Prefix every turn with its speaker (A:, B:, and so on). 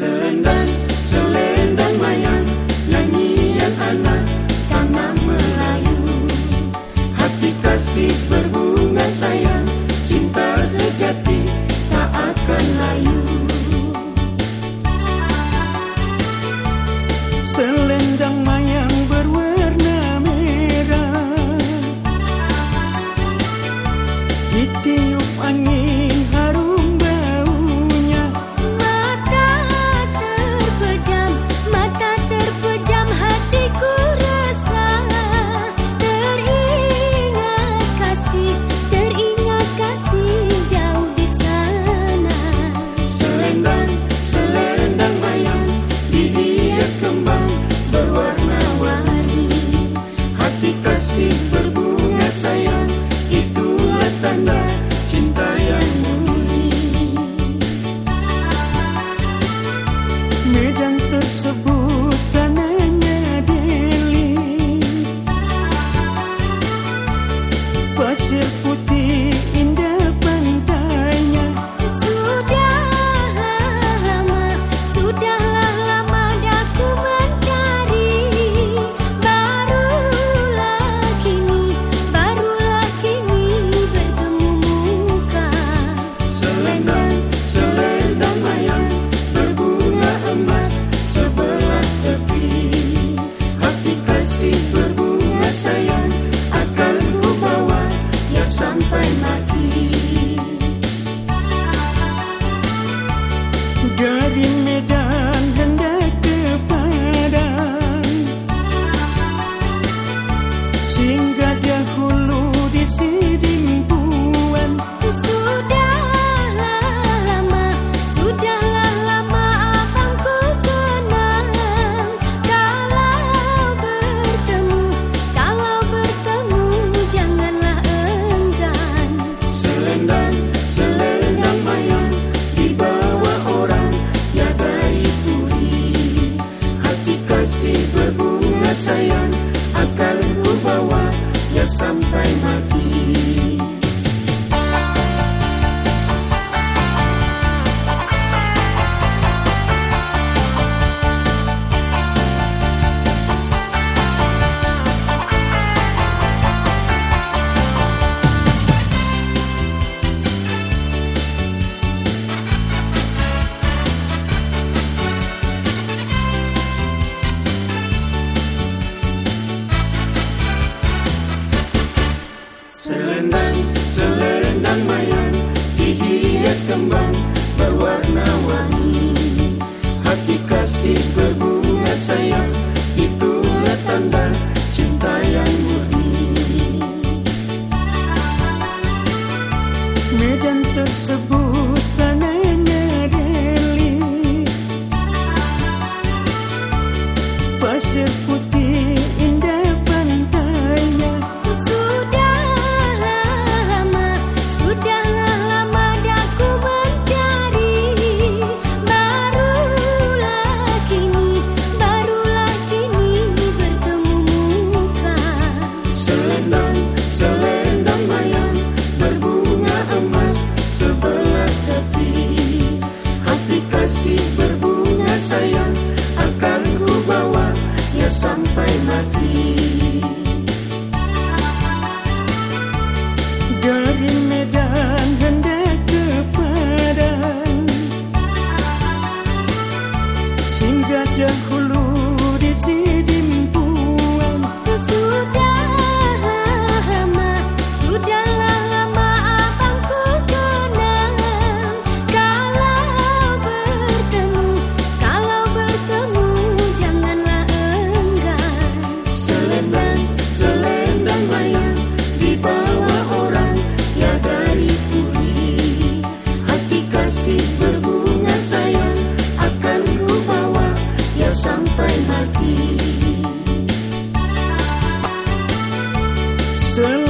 A: Serendan Yeah. 这边。岁月 berwarna-warni Hati kasih berbunga sayang Itulah tanda cinta yang murni.
B: Medan tersebut Dari Medan hendak ke
A: Padang listen